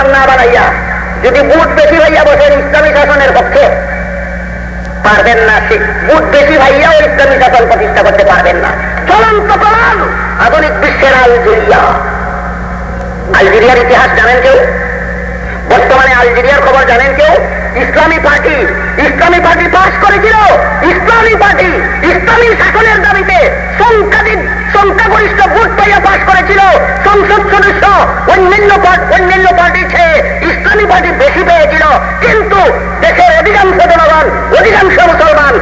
মুসলমান না বানাইয়া, যদি বুট বেশি ভাইয়া বসেন ইসলামী শাসনের পক্ষে, পারবেন না বুট বেশি ভাইয়াও ইসলামী শাসন প্রতিষ্ঠা করতে পারবেন না। চলন্ত প্রমাণ, আধুনিক বিশ্বের আলজেরিয়া। আলজেরিয়ার ইতিহাস জানেন কেউ? বর্তমানে আলজেরিয়ার খবর জানেন কেউ? ইসলামী পার্টি ইসলামী পার্টি পাশ করেছিল। ইসলামী পার্টি, ইসলামী শাসনের দাবিতে সংখ্যাধিক সংখ্যাগরিষ্ঠ ভোট পাইয়া পাশ করেছিল। সংসদ সদস্য অন্যান্য অন্যান্য পার্টি ছেড়ে ইসলামী পার্টি বেশি পেয়েছিল। কিন্তু দেশের অধিকাংশ জনগণ, অধিকাংশ মুসলমান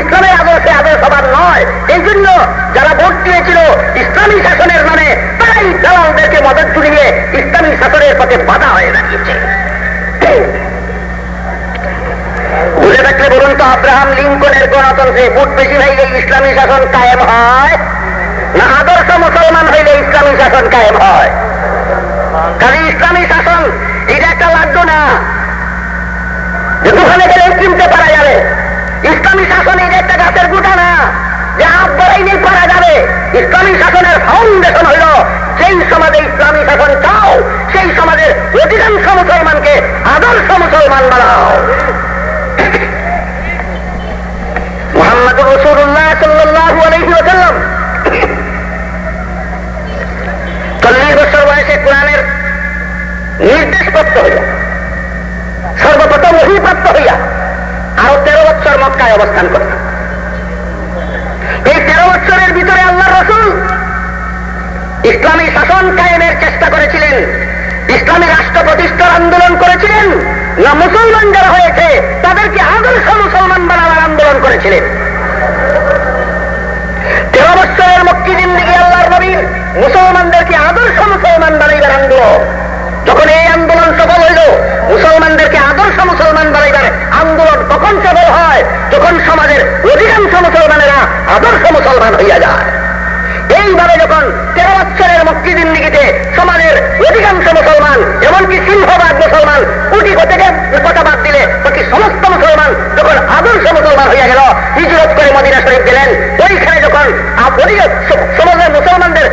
ইসলামের আদর্শে আদর্শবান নয়। এই জন্য যারা ভোট দিয়েছিল ইসলামী শাসনের নামে, তারাই দালালদেরকে মদত জুড়িয়ে ইসলামী শাসনের পথে বাধা হয়ে দাঁড়িয়েছে। বলুন তো, আব্রাহাম লিঙ্কনের গণতন্ত্রে ভোট বেশি হইলে ইসলামী শাসন কায়েম হয়? না আদর্শ মুসলমান হইলে ইসলামী শাসন কায়েম হয়। কাজে ইসলামী শাসন, এটা একটা লাগতো না। যে দোকানে গেলে কিনতে পারা যাবে। ইসলামী শাসন এটা একটা গাছের গুটা না, যে হাত বড়াইলেই পারা যাবে। ইসলামী শাসনের ফাউন্ডেশন হইল, যেই সমাজে ইসলামী শাসন চাও, সেই সমাজের অধিকাংশ মুসলমানকে আদর্শ মুসলমান বানাও মোহাম্মদ রসুল্লাহ সাল্লাহ আলহি ওসাল্লাম চল্লিশ বছর বয়সে কোরআনের নির্দেশপ্রাপ্ত হইয়া সর্বপ্রথম অভিপ্রাপ্ত হইয়া আরও তেরো বছর মক্কায় অবস্থান করতেন এই তেরো বছরের ভিতরে আল্লাহ রসুল ইসলামী শাসন কায়েমের চেষ্টা করেছিলেন ইসলামী রাষ্ট্র প্রতিষ্ঠার আন্দোলন করেছিলেন না মুসলমান যারা হয়েছে তাদেরকে আদর্শ মুসলমান বানাবার আন্দোলন করেছিলেন তেরো বছরের মক্কি জিন্দিগি আল্লাহর নবীর মুসলমানদেরকে আদর্শ মুসলমান বানাইবার আন্দোলন। যখন এই আন্দোলন সফল হইল, মুসলমানদেরকে আদর্শ মুসলমান বানাইবার আন্দোলন তখন সফল হয়, যখন সমাজের অধিকাংশ মুসলমানেরা আদর্শ মুসলমান হইয়া যায়। এইভাবে যখন তেরো বছরের মুক্তি জিন্দিগিতে সমাজের অধিকাংশ মুসলমান, এমনকি সিংহবাদ মুসলমান কোটি থেকে কথা বাদ দিলে, বাকি সমস্ত মুসলমান যখন আদর্শ মুসলমান হইয়া গেল, হিজরত করে মদিনা শরীফ গেলেন, ওইখানে যখন সমাজের মুসলমানদের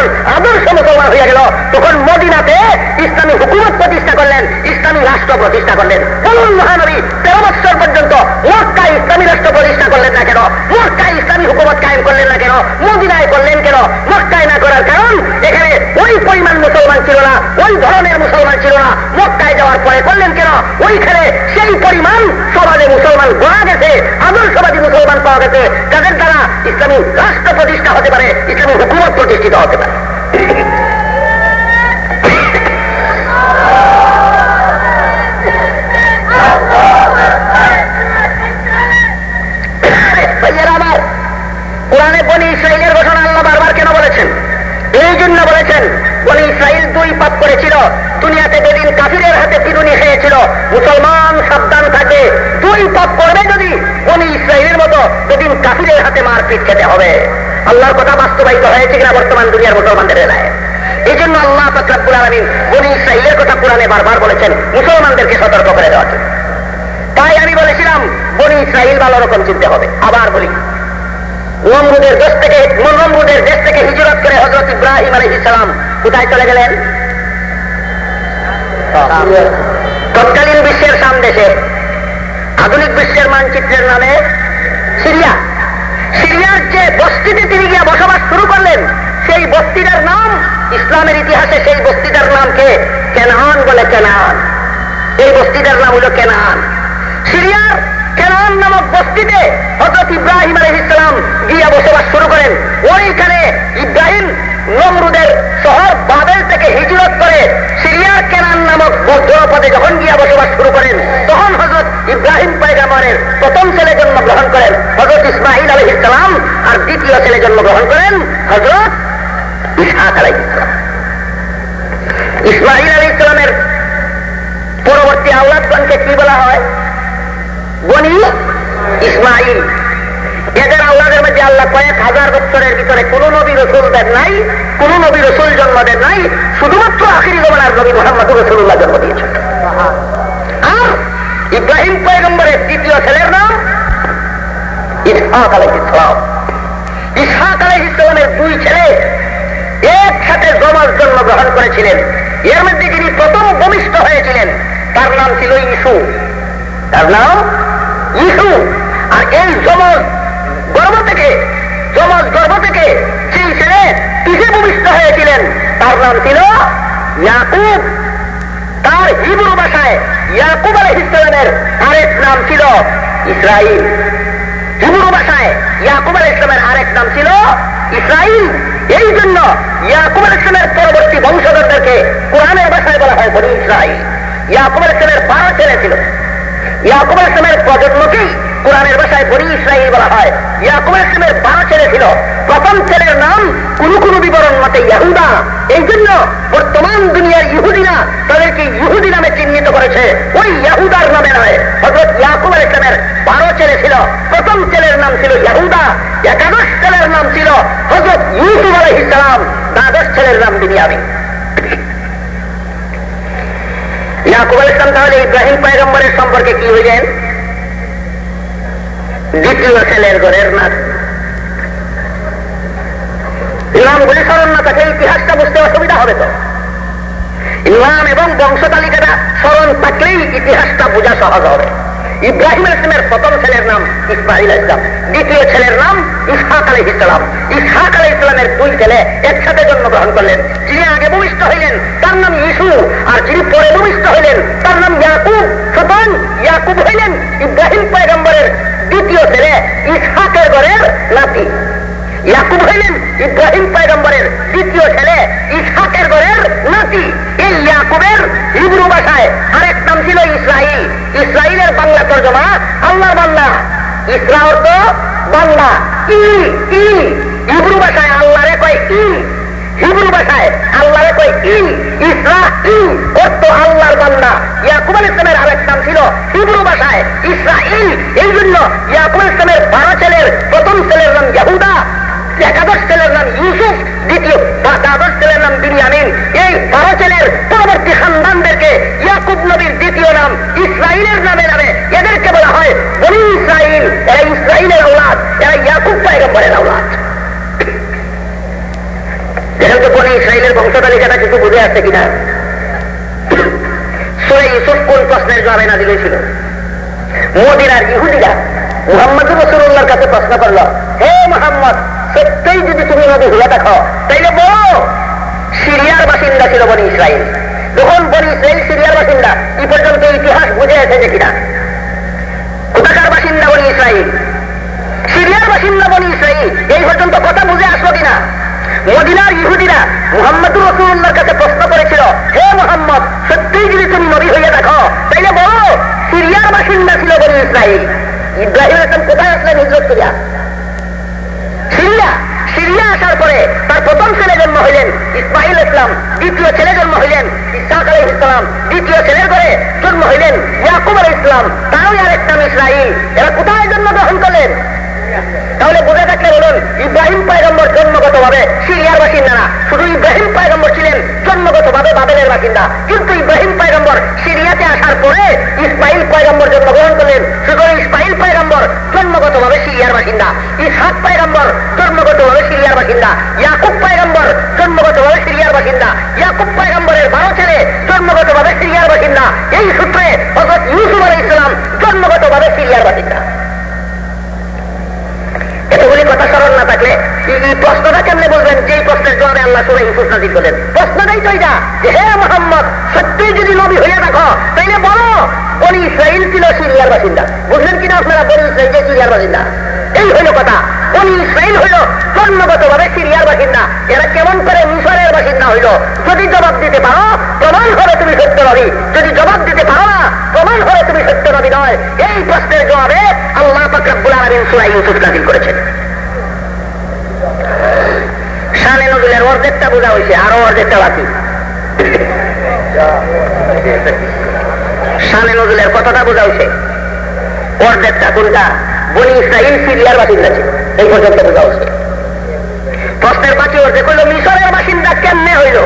যখন আদর্শ মুসলমান হইয়া গেল, তখন মদিনাতে ইসলামী হুকুমত প্রতিষ্ঠা করলেন, ইসলামী রাষ্ট্র প্রতিষ্ঠা করলেন। বলুন মহানবী, তেরো বছর পর্যন্ত মক্কায় ইসলামী রাষ্ট্র প্রতিষ্ঠা করলেন না কেন? মক্কায় ইসলামী হুকুমত কায়েম করলেন না কেন? মদিনায় করলেন কেন? মক্কায় না ওই ধরনের মুসলমান ছিল না। মক্কায় যাওয়ার পরে করলেন কেন? ওইখানে সেই পরিমাণ সমাজে মুসলমান গড়া গেছে, আদর্শবাদী মুসলমান পাওয়া গেছে, যাদের দ্বারা ইসলামী রাষ্ট্র প্রতিষ্ঠা হতে পারে, ইসলামী হুকুমত প্রতিষ্ঠিত হতে পারে। কোরআনে আল্লাহ বারবার কেন বলেছেন? এই জন্য বলেছেন বনি ইসরায়েল দুই পাপ করেছিল। দুনিয়াতে যেদিন কাফিরের হাতে পিরুনি খেয়েছিল, মুসলমান সাবধান থাকে দুই পাপ করবে যদি বনি ইসরায়েলের মতো যেদিন কাফিরের হাতে মারপিট খেতে হবে। আল্লাহর কথা বাস্তবায়িত হয়েছে কিনা বর্তমান দুনিয়ার মুসলমানদের এলাকায় এই জন্য আল্লাহ ফকরাবুল আলমিন বনি কথা কোরআনে বারবার বলেছেন, মুসলমানদেরকে সতর্ক করে দেওয়ার তাই আমি বলেছিলাম, বনি ইসরায়েল ভালো রকম চিনতে হবে। আবার বলি নমরুদের দেশ থেকে নমরুদের দেশ থেকে হিজরত করে হজরত ইব্রাহিম আলহ ইসলাম কোথায় চলে গেলেন? তৎকালীন বিশ্বের সামদেশে। আধুনিক বিশ্বের মানচিত্রের নামে সিরিয়া। সিরিয়ার যে বস্তিতে তিনি গিয়া বসবাস শুরু করলেন সেই বস্তিটার নাম ইসলামের ইতিহাসে সেই বস্তিটার নামকে কেনান বলে কেনান। এই বস্তিটার নাম হলো কেনান। সিরিয়ার কেনান নামক বস্তিতে হজরত ইব্রাহিম আলহ ইসলাম গিয়া বসবাস শুরু করেন। ওইখানে ইব্রাহিম নমরুদের শহর বাবেল থেকে হিজরত করে সিরিয়ার কেনান নামক জনপদে যখন গিয়া বসবাস শুরু করেন, তখন হজরত ইব্রাহিম পয়গামরের প্রথম ছেলে জন্মগ্রহণ করেন। হজরত ইসমাহিল আলহ ইসলাম আর দ্বিতীয় ছেলে জন্মগ্রহণ করেন হজরত ইসহাক আলহ ইসলাম ইসমাহিল আলহ ইসলামের পরবর্তী আউলাদগণকে কি বলা হয়? বনি ইসমাইল এদের আল্লাহের মধ্যে আল্লাহ কয়েক হাজার বছরের ভিতরে কোন নবী রসুল দেন নাই, কোন নবী রসুল জন্ম দেন নাই, শুধুমাত্র আখিরি জমানার নবী মোহাম্মদ রসুল্লাহ জন্ম দিয়েছেন। ইব্রাহিম পয়গম্বরের দ্বিতীয় ছেলের নাম ইসহাক আলহ ইসলাম ইসহাক আলহ ইসলামের দুই ছেলে একসাথে জমার জন্মগ্রহণ করেছিলেন। এর মধ্যে যিনি প্রথম ভূমিষ্ঠ হয়েছিলেন, তার নাম ছিল ইসু। তার নাম ইসু। আর এই যমজ গর্ভ থেকে যমজ গর্ভ থেকে সেই ছেলে কিসে ভূমিষ্ঠ হয়েছিলেন। তার নাম ছিল ইয়াকুব। তার হিব্রু ভাষায় ইয়াকুব আলহ ইসলামের আরেক নাম ছিল ইসরাইল। হিব্রু ভাষায় ইয়াকুব আলহ ইসলামের আরেক নাম ছিল ইসরাইল। এই জন্য ইয়াকুব আল ইসলামের পরবর্তী বংশধরদেরকে কোরআনের ভাষায় বলা হয় বলি ইসরাইল। ইয়াকুব আল ইসলামের বারো ছেলে ছিল। ইয়াকুব ইসলামের প্রজন্মকেই কোরআনের ভাষায় বনি ইসরাইল বলা হয়। ইয়াকুব ইসলামের বারো ছেলে ছিল। প্রথম ছেলের নাম কোন কোন বিবরণ মতে ইয়াহুদা। এই জন্য বর্তমান দুনিয়ার ইহুদিরা তাদেরকে ইহুদি নামে চিহ্নিত করেছে। ওই ইয়াহুদার নামে নয় হজরত ইয়াকুব ইসলামের বারো ছেলে ছিল। প্রথম ছেলের নাম ছিল ইয়াহুদা, একাদশ ছেলের নাম ছিল হজরত ইউসুফ আলহ ইসলাম দ্বাদশ ছেলের নাম বিনিয়ামি ইয়াকুব আল ইসলাম তাহলে ইব্রাহিম পায়গম্বরের সম্পর্কে কি হইলেন? দ্বিতীয় ছেলের ঘরের ইমামগুলি স্মরণ না থাকে ইতিহাসটা বুঝতে অসুবিধা হবে তো। ইমাম এবং বংশ তালিকাটা স্মরণ থাকলেই ইতিহাসটা বোঝা সহজ হবে। ইব্রাহিম ইসলামের প্রথম ছেলের নাম ইসমাইল ইসলাম দ্বিতীয় ছেলের নাম ইসহাক আলহ ইসলাম ইসহাক আলহ ইসলামের দুই ছেলে একসাথে জন্মগ্রহণ করলেন। যিনি আগে ভূমিষ্ঠ হইলেন, তার নাম ইসু। আর যিনি পরে ভূমিষ্ঠ হইলেন, তার নাম ইয়াকুব। সুতরাং ইয়াকুব হইলেন ইব্রাহিম পয়গম্বরের দ্বিতীয় ছেলে ইসহাকের ঘরের নাতি। ইয়াকুব হইলেন ইব্রাহিম পয়গম্বরের দ্বিতীয় ছেলে ইসহাকের ঘরের নাতি। এই ইয়াকুবের হিব্রু ভাষায় আরেক নাম ছিল ইসরাইলের বাংলা তর্জমা আল্লাহর বাংলা ইসরা অর্থ বাংলা ই ই। হিব্রু ভাষায় আল্লাহরে কয় ই। হিব্রু ভাষায় আল্লাহরে কয় ই। ইসরা ই। অর্থ আল্লাহর বান্দা। ইয়াকুব আল ইসলামের আরেক নাম ছিল হিব্রু ভাষায় ইসরাইল এই জন্য ইয়াকুব ইসলামের বারো ছেলের, প্রথম ছেলের নাম ইয়াহুদা, একাদশ ছেলের নাম ইউসুফ, দ্বিতীয় বা দ্বাদশ ছেলের নাম বিনিয়ামিন। এই বারো ছেলের পরবর্তী খানদানদেরকে ইসরাইলের বংশ তালিকাটা কিছু বুঝে কিনা কোন প্রশ্নের জবাবে না ইহুদিরা মোহাম্মদ কাছে প্রশ্ন করল, হে মোহাম্মদ, সত্যই যদি তুমি নদী হয়ে দেখো তাইলে বলো, সিরিয়ার বাসিন্দা ছিল বনি ইসরায়েল। যখন বনি ইসরায়েল সিরিয়ার বাসিন্দা এই পর্যন্ত ইতিহাস বুঝে এসেছে কিনা? কোথাকার বাসিন্দা বনি ইসরায়েল? সিরিয়ার বাসিন্দা বনি ইসরায়েল এই পর্যন্ত কথা বুঝে আসলো কিনা? মদিনার ইহুদিরা মোহাম্মদ রসুল্লাহর কাছে প্রশ্ন করেছিল, হে মোহাম্মদ, সত্যিই যদি তুমি নবী হইয়া দেখো, তাইলে বলো, সিরিয়ার বাসিন্দা ছিল বনি ইসরায়েল ইব্রাহিম আসলাম কোথায় আসলেন, হিজরত করিয়া সিরিয়া? সিরিয়া আসার পরে তার প্রথম ছেলে জন্ম হইলেন ইসমাইল ইসলাম, দ্বিতীয় ছেলে জন্ম হইলেন ইসলাম দ্বিতীয় ছেলের ঘরে জন্ম হইলেন ইয়াকুব ইসলাম তারও আরেক নাম ইসরাইল। এরা কোথায় জন্মগ্রহণ করলেন? তাহলে বোঝা থাকলে বলুন, ইব্রাহিম পায়গম্বর জন্মগত ভাবে সিরিয়ার বাসিন্দা না। শুধু ইব্রাহিম পায়গম্বর ছিলেন জন্মগত ভাবে বাবেলের বাসিন্দা। কিন্তু ইব্রাহিম পায়গম্বর সিরিয়াতে আসার পরে ইসমাইল পায়গম্বর জন্মগ্রহণ করলেন। শুধু ইসমাইল পায়গম্বর জন্মগত ভাবে সিরিয়ার বাসিন্দা। ইসহাক পায়গম্বর জন্মগত ভাবে সিরিয়ার বাসিন্দা। ইয়াকুব পায়গম্বর জন্মগত ভাবে সিরিয়ার বাসিন্দা। ইয়াকুব পায়গম্বরের বারো ছেলে জন্মগত ভাবে সিরিয়ার বাসিন্দা। এই সূত্রে হজরত ইউসুফ আলাই ইসলাম জন্মগত ভাবে সিরিয়ার বাসিন্দা। এতগুলি কথা স্মরণ না থাকলে প্রশ্নটা কেমনে বলবেন? যে প্রশ্নের জবাবে আল্লাহ সুরে প্রশ্ন নাজির করেন প্রশ্নটাই তো এটা যে, হে মোহাম্মদ সত্যি যদি নবী হইয়া দেখো, তাইলে বলো বলি ইসরাইল ছিল সিরিয়ার বাসিন্দা। বুঝলেন কিনা আপনারা? বলি ইসরাইল যে সিরিয়ার বাসিন্দা। এই হইল কথা। বনি ইসরাইল হইল জন্মগত ভাবে সিরিয়ার বাসিন্দা। এরা কেমন করে মিশরের বাসিন্দা হইল? যদি জবাব দিতে পারো, প্রমাণ করে তুমি সত্য নবী। যদি জবাব দিতে পারো না, প্রমাণ করে তুমি সত্য নবী নয়। এই প্রশ্নের জবাবে আল্লাহ ফাকরাবুল আলমিন সুরা ইউসুফ নাজিল করেছেন। শানে নজুলের অর্ধেকটা বোঝা হয়েছে আরও অর্ধেকটা বাকি। শানে নজুলের কথাটা বোঝা হয়েছে অর্ধেকটা, কোনটা? বনি ইসরাইল সিরিয়ার বাসিন্দা ছিল। এই পর্যন্ত বোঝা হচ্ছে প্রশ্নের বাকি অর্ধেক হইল মিশরের বাসিন্দা কেমনে হইল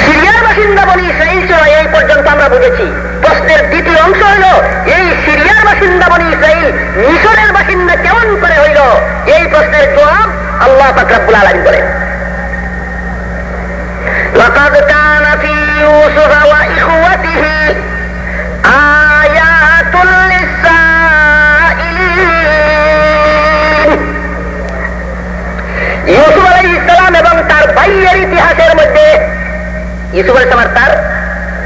সিরিয়ার বাসিন্দা বনি ইসরাইল ছিল এই পর্যন্ত আমরা বুঝেছি প্রশ্নের দ্বিতীয় অংশ হইল এই সিরিয়ার বাসিন্দা বনি ইসরাইল মিশরের বাসিন্দা কেমন করে হইল এই প্রশ্নের জবাব আল্লাহ ফাকরাবুল আলম করেন لقد كان في يوسف وإخوته آيات للسائلين তার ভাইয়ের ইতিহাসের মধ্যে, ইউসুফ আল ইসলাম তার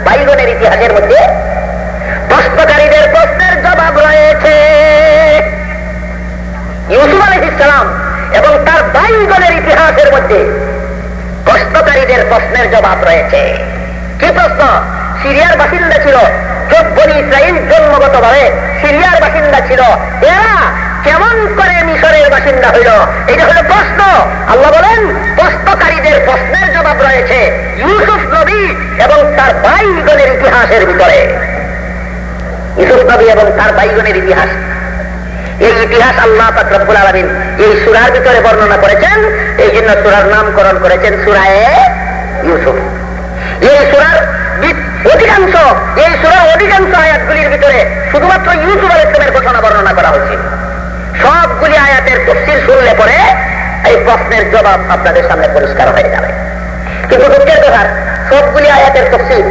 ভাইগণের ইতিহাসের মধ্যে প্রশ্নকারীদের প্রশ্নের জবাব রয়েছে। ইউসুফ আলহ ইসলাম এবং তার বাইগনের ইতিহাসের মধ্যে প্রশ্নকারীদের প্রশ্নের জবাব রয়েছে। কি প্রশ্ন? সিরিয়ার বাসিন্দা ছিল চোদ্দনি ইসরায়েল জন্মগত ভাবে সিরিয়ার বাসিন্দা ছিল। এরা কেমন করে মিশরের বাসিন্দা হইল? এটা হলো প্রশ্ন। আল্লাহ বলেন, প্রশ্নকারীদের প্রশ্নের জবাব রয়েছে ইউসুফ নবী এবং তার ভাইগণের ইতিহাসের ভিতরে। ইউসুফ নবী এবং তার ভাইগণের ইতিহাস। এই ইতিহাস আল্লাহ রব্বুল আলমিন এই সুরার ভিতরে বর্ণনা করেছেন। এই জন্য সুরার নামকরণ করেছেন সুরায় ইউসুফ। এই সুরার অধিকাংশ, এই সুরার অধিকাংশ আয়াতগুলির ভিতরে শুধুমাত্র ইউসুফ আল ইসলামের ঘটনা বর্ণনা করা হয়েছে। সবগুলি আয়াতের তফসিল শুনলে পরে এই প্রশ্নের জবাব আপনাদের সামনে পরিষ্কার হয়ে যাবে। কিন্তু দুঃখের কথা সবগুলি আয়াতের তফসিল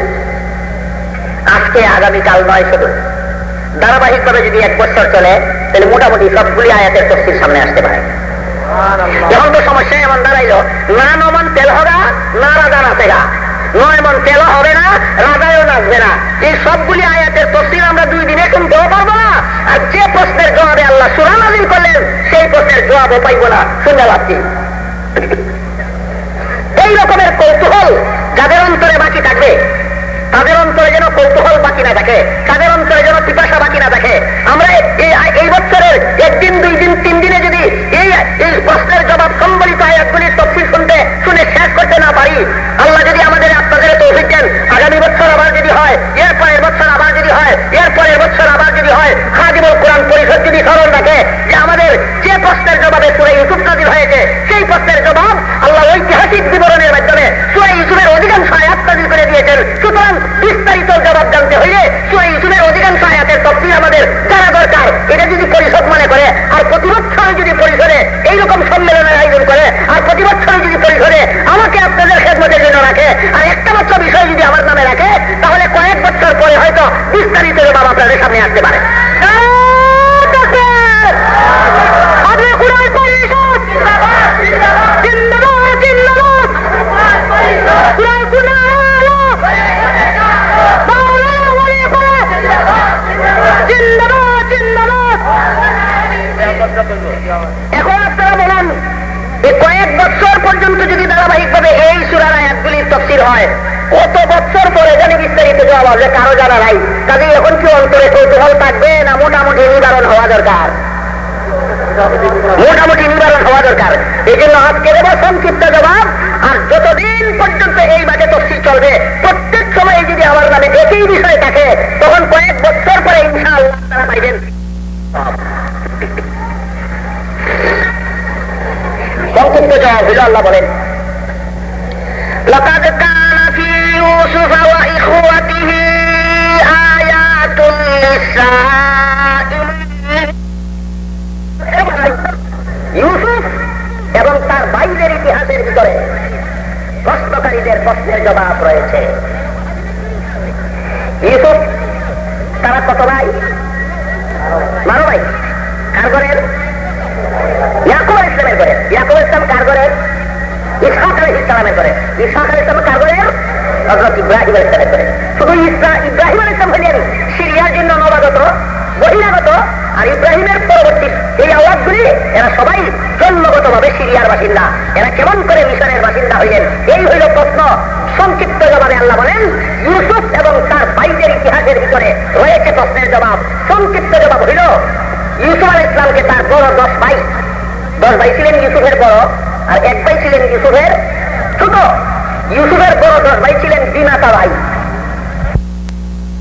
আজকে আগামীকাল নয় শুধু। ধারাবাহিকভাবে যদি এক বছর চলে তাহলে মোটামুটি সবগুলি আয়াতের তফসিল সামনে আসতে পারে। এখন তো সমস্যা এমন দাঁড়াইলো না নমন তেল হগা না রাজা নাচেগা নয় মন তেল হবে না, রাজায়ও নাচবে না। এই সবগুলি আয়াতের তফসিল আমরা দুই দিনে শুনতেও পারব না। আর যে প্রশ্নের জবাবে আল্লাহ সুরান নাজিল করলেন, সেই প্রশ্নের জবাবও পাইব না। শুনে পাচ্ছি এই রকমের কৌতূহল যাদের অন্তরে বাকি থাকবে তাদের অন্তরে যেন কৌতূহল বাকি না থাকে, তাদের অন্তরে যেন পিপাসা বাকি না থাকে বছর পরিষদ যদি স্মরণ রাখে যে আমাদের যে প্রশ্নের জবাবে সুরে ইউসুফ নাজির হয়েছে, সেই প্রশ্নের জবাব আল্লাহ ঐতিহাসিক বিবরণের মাধ্যমে সুরে ইউসুফের অধিকাংশ আয়াত নাজির করে দিয়েছেন। সুতরাং বিস্তারিত জবাব জানতে হইলে সুরে ইউসুফের অধিকাংশ আয়াতের তফসিল আমাদের জানা দরকার। এটা যদি পরিষদ মনে করে, আর প্রতি বছরে যদি পরিষদে এইরকম সম্মেলনের আয়োজন করে, আর প্রতি বছরে যদি পরিষদে আমাকে আপনাদের খেদমতের জন্য রাখে, আর একটা মাত্র বিষয় যদি আমার নামে রাখে, তাহলে কয়েক বছর পরে হয়তো বিস্তারিত জবাব আপনাদের সামনে আসতে পারে। এখন আপনারা বলুন, এই কয়েক বছর পর্যন্ত যদি ধারাবাহিক ভাবে এই সুরার আয়াতগুলির তফসিল হয়, কত বছর পরে জানি বিস্তারিত জবাব হবে, কারও জানা নাই। কাজে এখন কি অন্তরে কৌতূহল থাকবে না মোটামুটি নিবারণ হওয়া দরকার? মোটামুটি নিবারণ হওয়া দরকার এই জন্য আজকে দেব সংক্ষিপ্ত জবাব আর যতদিন পর্যন্ত এই বাজে তফসিল চলবে প্রত্যেক সময় যদি আমার নামে একই বিষয় থাকে তখন কয়েক বছর পরে ইনশাআল্লাহ তারা পাইবেন সংক্ষিপ্ত জবাব হইল আল্লাহ বলেন لقد كان في يوسف وإخوته آيات للسائلين ইতিহাসের ভিতরে প্রশ্নকারীদের প্রশ্নের জবাব রয়েছে। ইউসুফ, তারা কত ভাই? বারো ভাই। কার ইয়াকুব ইসলামের ইয়াকুব ইসলাম ইসলামের ইসলাম হজরত ইব্রাহিম ইসলামের শুধু ইব্রাহিম আল ইসলাম হইলেন সিরিয়ার জন্য নবাগত, বহিরাগত আর ইব্রাহিমের পরবর্তী এই আওয়াজগুলি, এরা সবাই জন্মগত ভাবে সিরিয়ার বাসিন্দা। এরা কেমন করে মিশরের বাসিন্দা হইলেন, এই হইল প্রশ্ন। সংক্ষিপ্ত জবাবে আল্লাহ বলেন, ইউসুফ এবং তার ভাইদের ইতিহাসের ভিতরে রয়েছে প্রশ্নের জবাব। সংক্ষিপ্ত জবাব হইল, ইউসুফ আল ইসলামকে তার বড় দশ ভাই। দশ ভাই ছিলেন ইউসুফের বড়, আর এক ভাই ছিলেন ইউসুফের ছোট। ইউসুফের বড় দশ ভাই ছিলেন বিমাতা ভাই।